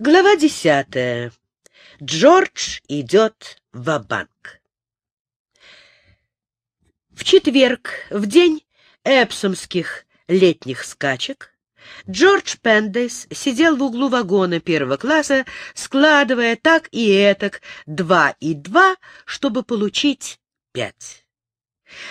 Глава десятая. Джордж идет в банк В четверг, в день эпсомских летних скачек, Джордж Пендейс сидел в углу вагона первого класса, складывая так и этак два и два, чтобы получить пять.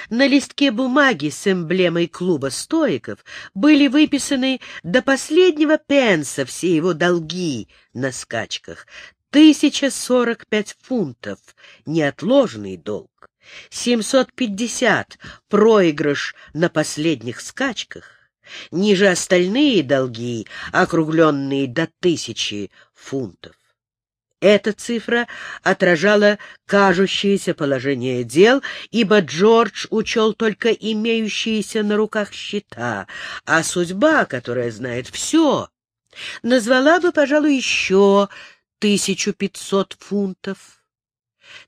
На листке бумаги с эмблемой клуба стоиков были выписаны до последнего пенса все его долги на скачках. Тысяча сорок пять фунтов — неотложный долг. Семьсот пятьдесят — проигрыш на последних скачках. Ниже остальные долги, округленные до тысячи фунтов. Эта цифра отражала кажущееся положение дел, ибо Джордж учел только имеющиеся на руках счета, а судьба, которая знает все, назвала бы, пожалуй, еще тысячу пятьсот фунтов.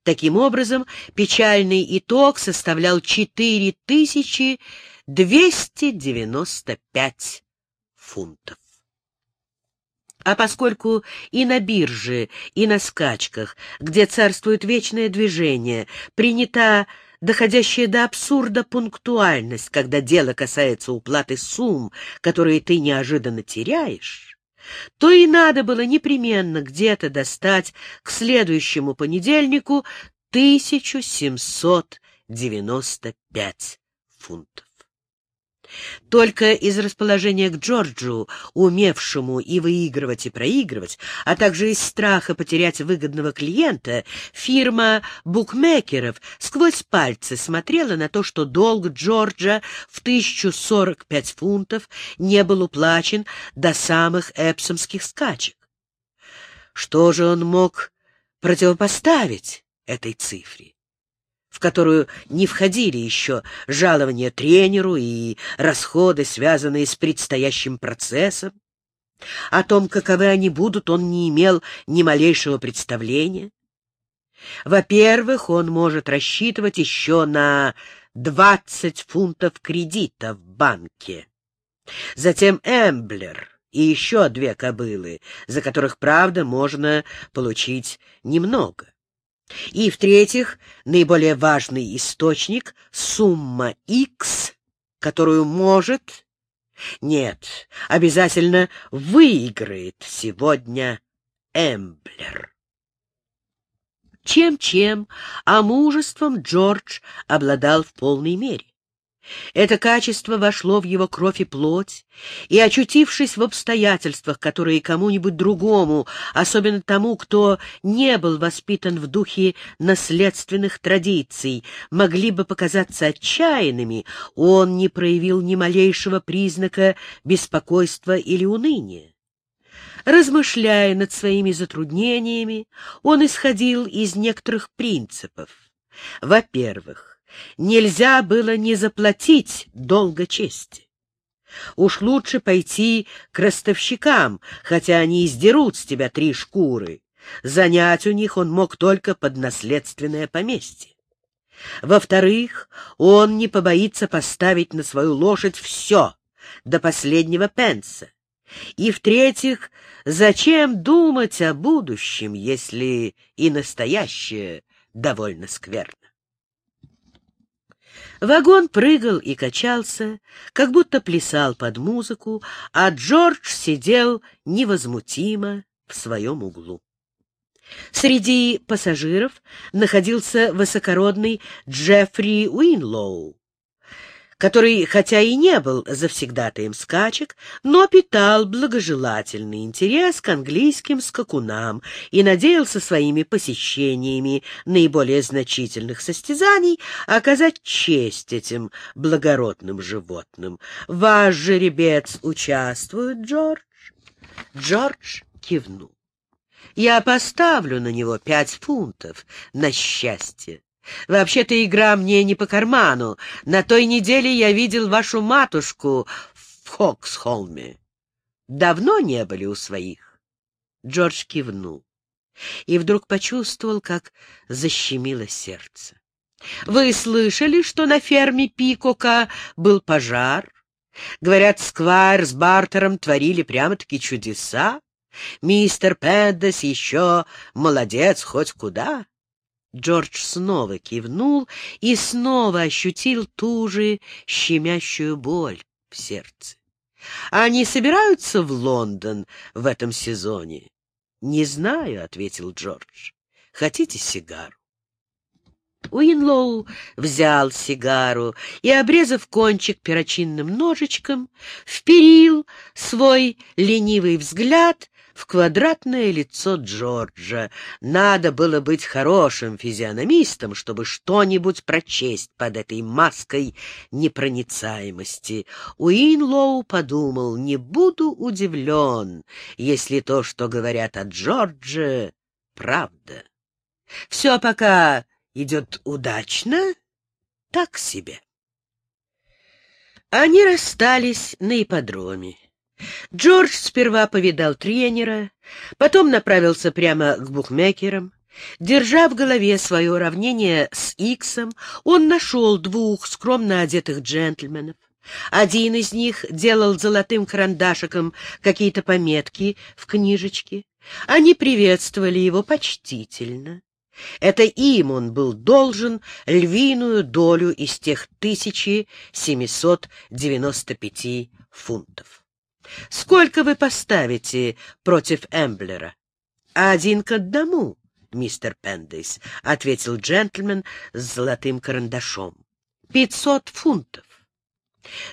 Таким образом, печальный итог составлял четыре тысячи двести девяносто пять фунтов. А поскольку и на бирже, и на скачках, где царствует вечное движение, принята доходящая до абсурда пунктуальность, когда дело касается уплаты сумм, которые ты неожиданно теряешь, то и надо было непременно где-то достать к следующему понедельнику 1795 фунтов. Только из расположения к Джорджу, умевшему и выигрывать, и проигрывать, а также из страха потерять выгодного клиента, фирма букмекеров сквозь пальцы смотрела на то, что долг Джорджа в 1045 фунтов не был уплачен до самых эпсомских скачек. Что же он мог противопоставить этой цифре? В которую не входили еще жалования тренеру и расходы, связанные с предстоящим процессом. О том, каковы они будут, он не имел ни малейшего представления. Во-первых, он может рассчитывать еще на двадцать фунтов кредита в банке. Затем Эмблер и еще две кобылы, за которых, правда, можно получить немного. И, в-третьих, наиболее важный источник — сумма X, которую может, нет, обязательно выиграет сегодня Эмблер. Чем-чем, а мужеством Джордж обладал в полной мере. Это качество вошло в его кровь и плоть, и, очутившись в обстоятельствах, которые кому-нибудь другому, особенно тому, кто не был воспитан в духе наследственных традиций, могли бы показаться отчаянными, он не проявил ни малейшего признака беспокойства или уныния. Размышляя над своими затруднениями, он исходил из некоторых принципов. Во-первых, Нельзя было не заплатить долго чести. Уж лучше пойти к ростовщикам, хотя они издерут с тебя три шкуры. Занять у них он мог только под наследственное поместье. Во-вторых, он не побоится поставить на свою лошадь все, до последнего пенса. И в-третьих, зачем думать о будущем, если и настоящее довольно скверно? Вагон прыгал и качался, как будто плясал под музыку, а Джордж сидел невозмутимо в своем углу. Среди пассажиров находился высокородный Джеффри Уинлоу, который, хотя и не был завсегдатаем скачек, но питал благожелательный интерес к английским скакунам и надеялся своими посещениями наиболее значительных состязаний оказать честь этим благородным животным. «Ваш жеребец участвует, Джордж?» Джордж кивнул. «Я поставлю на него пять фунтов на счастье. Вообще-то игра мне не по карману. На той неделе я видел вашу матушку в Хоксхолме. Давно не были у своих?» Джордж кивнул и вдруг почувствовал, как защемило сердце. «Вы слышали, что на ферме Пикока был пожар? Говорят, Сквайр с Бартером творили прямо-таки чудеса. Мистер Пендес еще молодец хоть куда. Джордж снова кивнул и снова ощутил ту же щемящую боль в сердце. Они собираются в Лондон в этом сезоне? — Не знаю, — ответил Джордж. — Хотите сигару? Уинлоу взял сигару и, обрезав кончик перочинным ножичком, вперил свой ленивый взгляд в квадратное лицо Джорджа. Надо было быть хорошим физиономистом, чтобы что-нибудь прочесть под этой маской непроницаемости. Уинлоу подумал, не буду удивлен, если то, что говорят о Джордже, правда. Все пока идет удачно, так себе. Они расстались на ипподроме. Джордж сперва повидал тренера, потом направился прямо к букмекерам. Держа в голове свое уравнение с Иксом, он нашел двух скромно одетых джентльменов. Один из них делал золотым карандашиком какие-то пометки в книжечке. Они приветствовали его почтительно. Это им он был должен львиную долю из тех 1795 фунтов. Сколько вы поставите против Эмблера? Один к одному, мистер Пендейс, — ответил джентльмен с золотым карандашом. Пятьсот фунтов.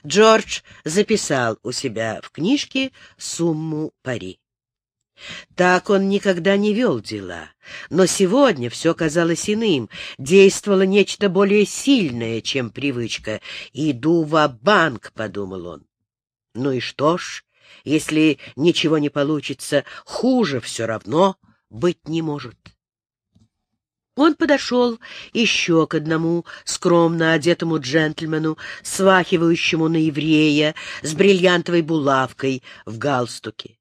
Джордж записал у себя в книжке сумму пари. Так он никогда не вел дела, но сегодня все казалось иным, действовало нечто более сильное, чем привычка. «Иду в банк подумал он. «Ну и что ж, если ничего не получится, хуже все равно быть не может. Он подошел еще к одному скромно одетому джентльмену, свахивающему на еврея с бриллиантовой булавкой в галстуке.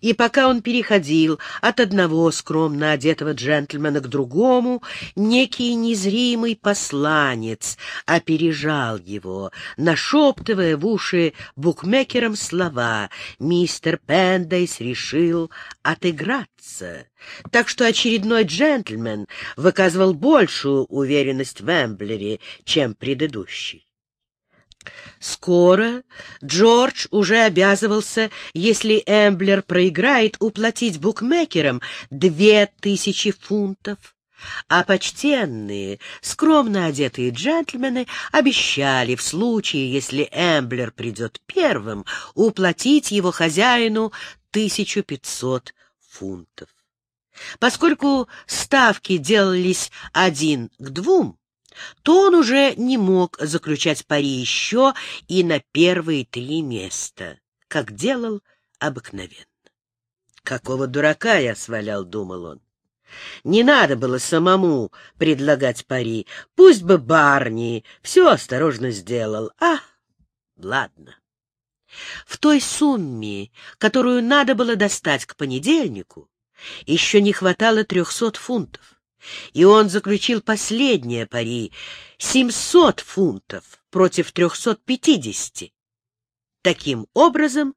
И пока он переходил от одного скромно одетого джентльмена к другому, некий незримый посланец опережал его, нашептывая в уши букмекерам слова «Мистер Пендейс решил отыграться». Так что очередной джентльмен выказывал большую уверенность в Эмблере, чем предыдущий. Скоро Джордж уже обязывался, если Эмблер проиграет, уплатить букмекерам две тысячи фунтов. А почтенные, скромно одетые джентльмены обещали в случае, если Эмблер придет первым, уплатить его хозяину тысячу пятьсот фунтов. Поскольку ставки делались один к двум, то он уже не мог заключать пари еще и на первые три места, как делал обыкновенно. «Какого дурака я свалял», — думал он. Не надо было самому предлагать пари. Пусть бы Барни все осторожно сделал. А, ладно. В той сумме, которую надо было достать к понедельнику, еще не хватало трехсот фунтов и он заключил последнее пари — 700 фунтов против 350. Таким образом,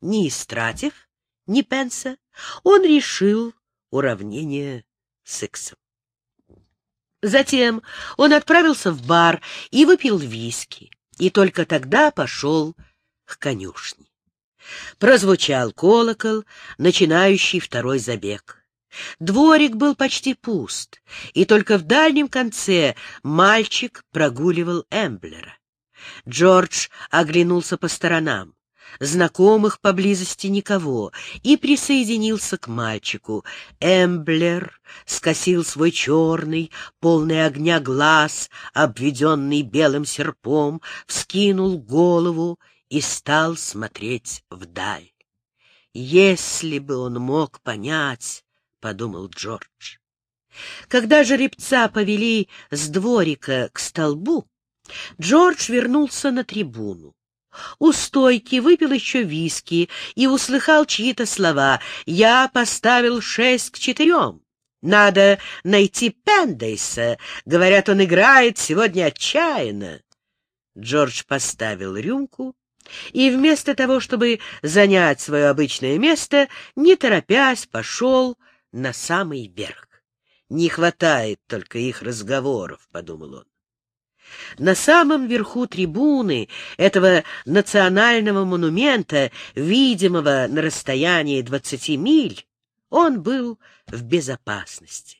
не истратив ни пенса, он решил уравнение с Иксом. Затем он отправился в бар и выпил виски, и только тогда пошел к конюшне. Прозвучал колокол, начинающий второй забег. Дворик был почти пуст, и только в дальнем конце мальчик прогуливал Эмблера. Джордж оглянулся по сторонам. Знакомых поблизости никого, и присоединился к мальчику. Эмблер скосил свой черный, полный огня глаз, обведенный белым серпом, вскинул голову и стал смотреть вдаль. Если бы он мог понять, — подумал Джордж. Когда жеребца повели с дворика к столбу, Джордж вернулся на трибуну. У стойки выпил еще виски и услыхал чьи-то слова. «Я поставил шесть к четырем. Надо найти Пендейса. Говорят, он играет сегодня отчаянно». Джордж поставил рюмку и вместо того, чтобы занять свое обычное место, не торопясь, пошел на самый верх. «Не хватает только их разговоров», — подумал он. На самом верху трибуны этого национального монумента, видимого на расстоянии двадцати миль, он был в безопасности.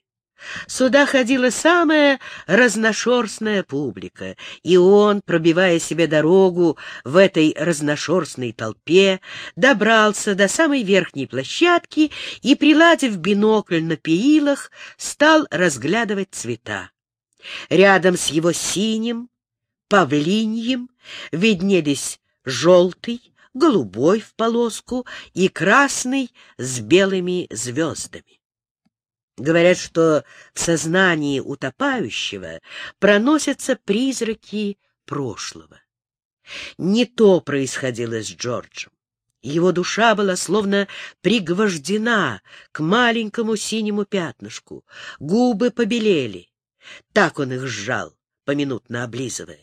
Сюда ходила самая разношерстная публика, и он, пробивая себе дорогу в этой разношерстной толпе, добрался до самой верхней площадки и, приладив бинокль на перилах, стал разглядывать цвета. Рядом с его синим, павлиньем виднелись желтый, голубой в полоску и красный с белыми звездами. Говорят, что в сознании утопающего проносятся призраки прошлого. Не то происходило с Джорджем. Его душа была словно пригвождена к маленькому синему пятнышку, губы побелели. Так он их сжал, поминутно облизывая.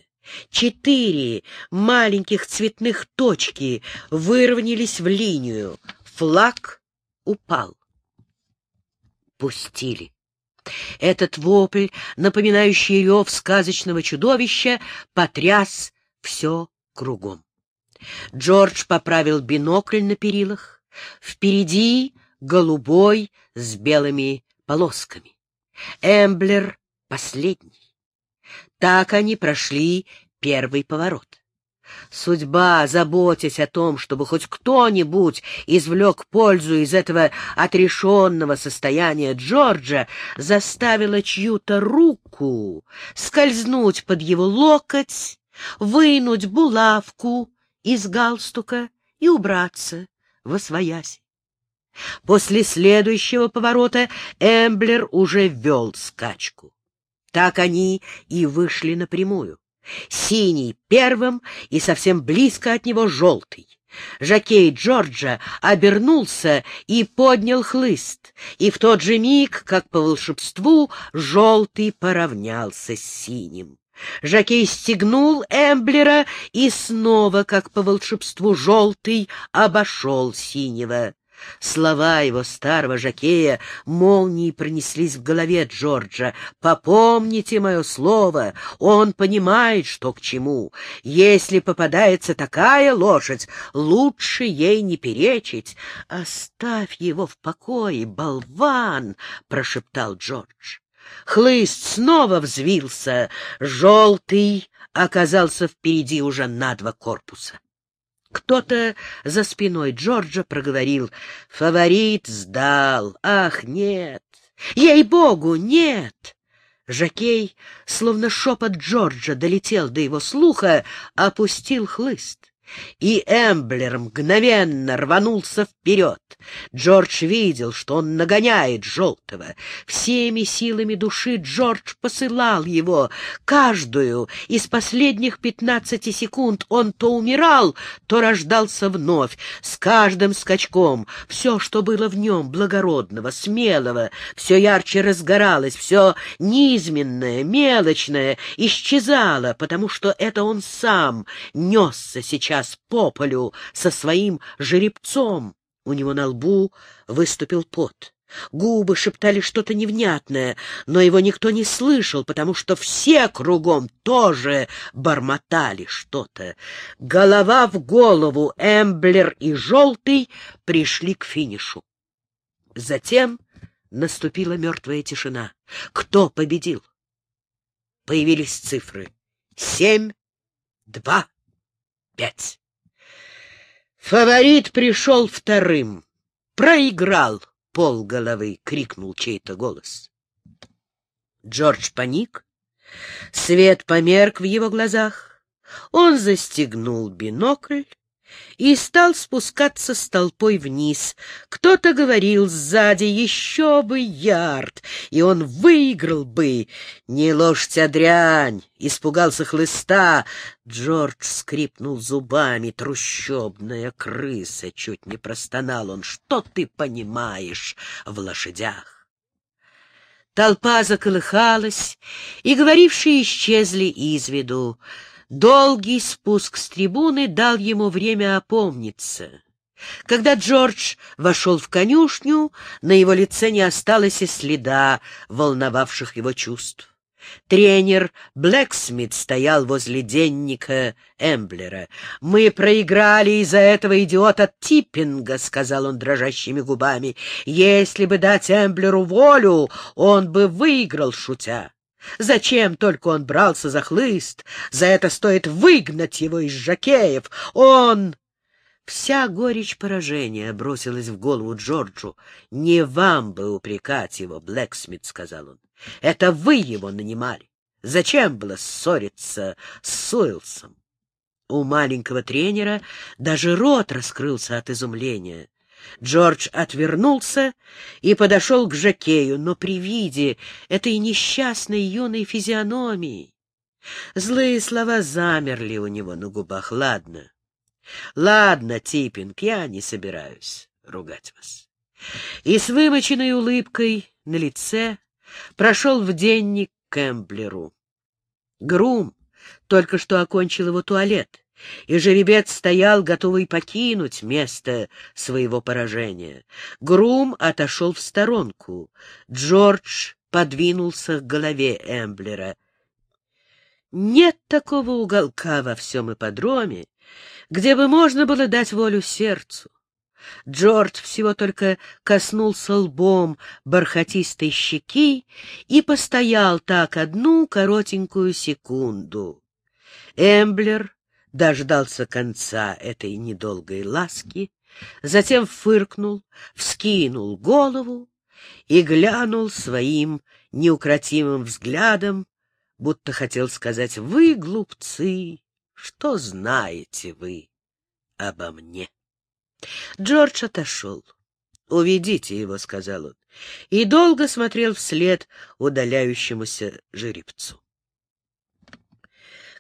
Четыре маленьких цветных точки выровнялись в линию. Флаг упал. Пустили. Этот вопль, напоминающий рев сказочного чудовища, потряс все кругом. Джордж поправил бинокль на перилах. Впереди голубой с белыми полосками. Эмблер последний. Так они прошли первый поворот. Судьба, заботясь о том, чтобы хоть кто-нибудь извлек пользу из этого отрешенного состояния Джорджа, заставила чью-то руку скользнуть под его локоть, вынуть булавку из галстука и убраться во своясь. После следующего поворота Эмблер уже вел скачку. Так они и вышли напрямую. Синий первым и совсем близко от него желтый. Жакей Джорджа обернулся и поднял хлыст, и в тот же миг, как по волшебству, желтый поравнялся с синим. Жакей стегнул Эмблера, и снова, как по волшебству, желтый обошел синего. Слова его старого жакея молнией пронеслись в голове Джорджа. «Попомните мое слово, он понимает, что к чему. Если попадается такая лошадь, лучше ей не перечить. Оставь его в покое, болван!» — прошептал Джордж. Хлыст снова взвился, желтый оказался впереди уже на два корпуса. Кто-то за спиной Джорджа проговорил. «Фаворит сдал! Ах, нет! Ей-богу, нет!» Жакей, словно шепот Джорджа, долетел до его слуха, опустил хлыст и Эмблер мгновенно рванулся вперед. Джордж видел, что он нагоняет желтого. Всеми силами души Джордж посылал его. Каждую из последних пятнадцати секунд он то умирал, то рождался вновь. С каждым скачком все, что было в нем благородного, смелого, все ярче разгоралось, все низменное, мелочное исчезало, потому что это он сам несся сейчас сейчас по полю со своим жеребцом. У него на лбу выступил пот. Губы шептали что-то невнятное, но его никто не слышал, потому что все кругом тоже бормотали что-то. Голова в голову Эмблер и Желтый пришли к финишу. Затем наступила мертвая тишина. Кто победил? Появились цифры. Семь, два, пять. Фаворит пришел вторым. Проиграл пол головы, крикнул чей-то голос. Джордж паник. Свет померк в его глазах. Он застегнул бинокль и стал спускаться с толпой вниз. Кто-то говорил сзади «Еще бы ярд!» и он выиграл бы. «Не лошадь, а дрянь!» Испугался хлыста. Джордж скрипнул зубами. «Трущобная крыса!» Чуть не простонал он. «Что ты понимаешь в лошадях?» Толпа заколыхалась, и говорившие исчезли из виду. Долгий спуск с трибуны дал ему время опомниться. Когда Джордж вошел в конюшню, на его лице не осталось и следа волновавших его чувств. Тренер Блэксмит стоял возле денника Эмблера. «Мы проиграли из-за этого идиота Типпинга», — сказал он дрожащими губами. «Если бы дать Эмблеру волю, он бы выиграл, шутя. Зачем только он брался за хлыст? За это стоит выгнать его из жакеев. Он...» Вся горечь поражения бросилась в голову Джорджу. «Не вам бы упрекать его, Блэксмит», — сказал он. Это вы его нанимали. Зачем было ссориться с Суэлсом? У маленького тренера даже рот раскрылся от изумления. Джордж отвернулся и подошел к Жакею, но при виде этой несчастной юной физиономии злые слова замерли у него на губах. «Ладно, ладно, Типпинг, я не собираюсь ругать вас». И с вымоченной улыбкой на лице прошел в денник Кэмблеру. Грум только что окончил его туалет, и жеребец стоял, готовый покинуть место своего поражения. Грум отошел в сторонку. Джордж подвинулся к голове Эмблера. Нет такого уголка во всем ипподроме, где бы можно было дать волю сердцу. Джордж всего только коснулся лбом бархатистой щеки и постоял так одну коротенькую секунду. Эмблер дождался конца этой недолгой ласки, затем фыркнул, вскинул голову и глянул своим неукротимым взглядом, будто хотел сказать «Вы, глупцы, что знаете вы обо мне?» Джордж отошел. «Уведите его», — сказал он, и долго смотрел вслед удаляющемуся жеребцу.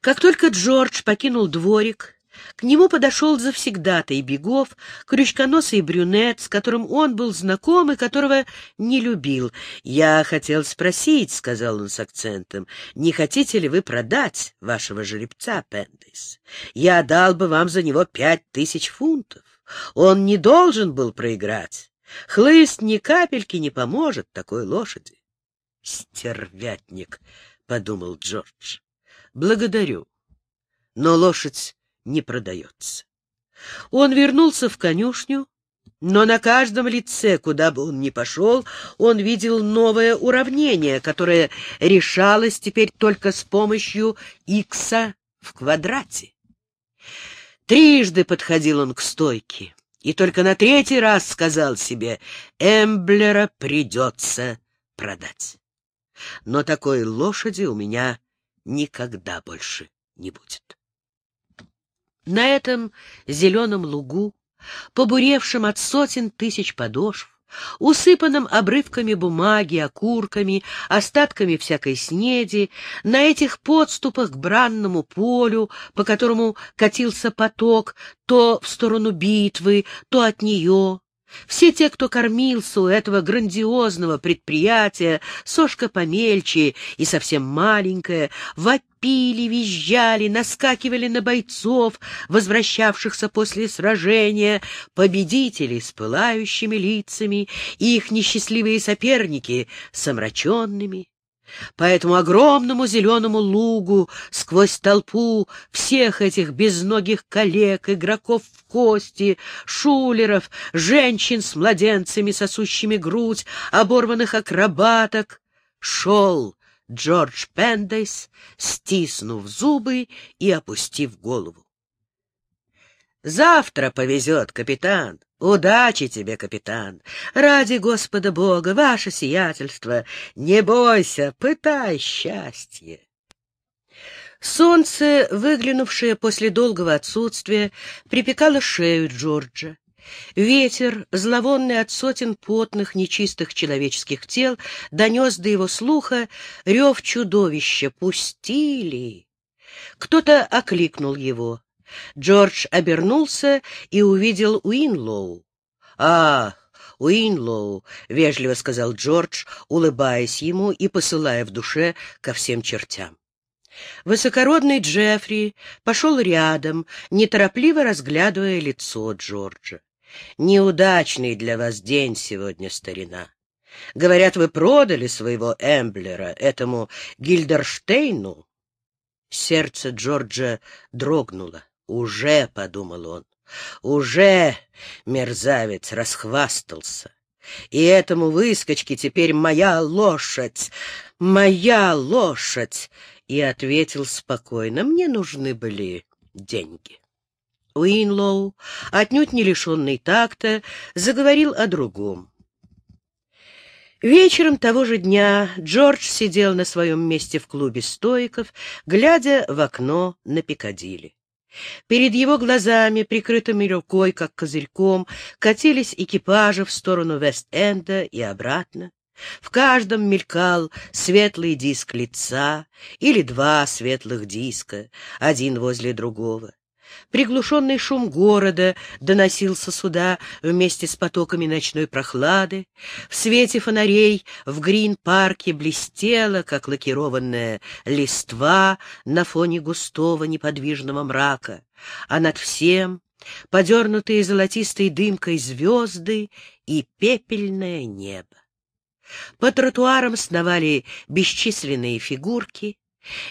Как только Джордж покинул дворик, к нему подошел завсегдатый бегов, крючконосый брюнет, с которым он был знаком и которого не любил. «Я хотел спросить», — сказал он с акцентом, — «не хотите ли вы продать вашего жеребца, Пендис? Я дал бы вам за него пять тысяч фунтов». Он не должен был проиграть. Хлыст ни капельки не поможет такой лошади. «Стервятник», — подумал Джордж. «Благодарю, но лошадь не продается». Он вернулся в конюшню, но на каждом лице, куда бы он ни пошел, он видел новое уравнение, которое решалось теперь только с помощью икса в квадрате. Трижды подходил он к стойке, и только на третий раз сказал себе, Эмблера придется продать. Но такой лошади у меня никогда больше не будет. На этом зеленом лугу, побуревшем от сотен тысяч подошв, усыпанным обрывками бумаги, окурками, остатками всякой снеди, на этих подступах к бранному полю, по которому катился поток то в сторону битвы, то от нее, все те, кто кормился у этого грандиозного предприятия, сошка помельче и совсем маленькая, вопили, визжали, наскакивали на бойцов, возвращавшихся после сражения, победители с пылающими лицами и их несчастливые соперники с омраченными, по этому огромному зеленому лугу, сквозь толпу всех этих безногих коллег, игроков в кости, шулеров, женщин с младенцами, сосущими грудь, оборванных акробаток, шел Джордж Пендейс, стиснув зубы и опустив голову. «Завтра повезет, капитан!» Удачи тебе, капитан! Ради Господа Бога, ваше сиятельство! Не бойся, пытай счастье!» Солнце, выглянувшее после долгого отсутствия, припекало шею Джорджа. Ветер, зловонный от сотен потных, нечистых человеческих тел, донес до его слуха рев чудовища. «Пустили!» Кто-то окликнул его. Джордж обернулся и увидел Уинлоу. «А, Уинлоу», — вежливо сказал Джордж, улыбаясь ему и посылая в душе ко всем чертям. Высокородный Джеффри пошел рядом, неторопливо разглядывая лицо Джорджа. «Неудачный для вас день сегодня, старина. Говорят, вы продали своего Эмблера этому Гильдерштейну?» Сердце Джорджа дрогнуло. «Уже», — подумал он, — «уже мерзавец расхвастался. И этому выскочке теперь моя лошадь, моя лошадь!» И ответил спокойно, «Мне нужны были деньги». Уинлоу, отнюдь не лишенный такта, заговорил о другом. Вечером того же дня Джордж сидел на своем месте в клубе стоиков, глядя в окно на Пикадилли. Перед его глазами, прикрытыми рукой, как козырьком, катились экипажи в сторону Вест-Энда и обратно. В каждом мелькал светлый диск лица или два светлых диска, один возле другого. Приглушенный шум города доносился сюда вместе с потоками ночной прохлады. В свете фонарей в Грин-парке блестела, как лакированная листва на фоне густого неподвижного мрака, а над всем подернутые золотистой дымкой звезды и пепельное небо. По тротуарам сновали бесчисленные фигурки,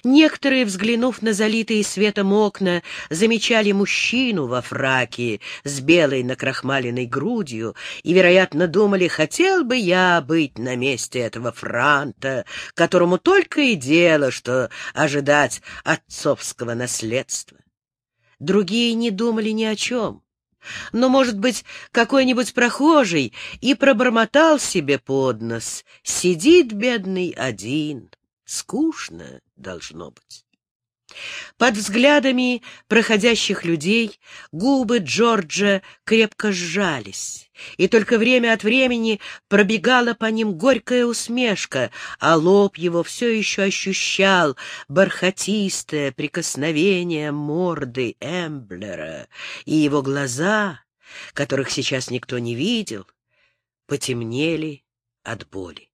Некоторые, взглянув на залитые светом окна, замечали мужчину во фраке с белой накрахмаленной грудью и, вероятно, думали, хотел бы я быть на месте этого франта, которому только и дело, что ожидать отцовского наследства. Другие не думали ни о чем. Но, может быть, какой-нибудь прохожий и пробормотал себе под нос. Сидит бедный один, скучно должно быть. Под взглядами проходящих людей губы Джорджа крепко сжались, и только время от времени пробегала по ним горькая усмешка, а лоб его все еще ощущал бархатистое прикосновение морды Эмблера, и его глаза, которых сейчас никто не видел, потемнели от боли.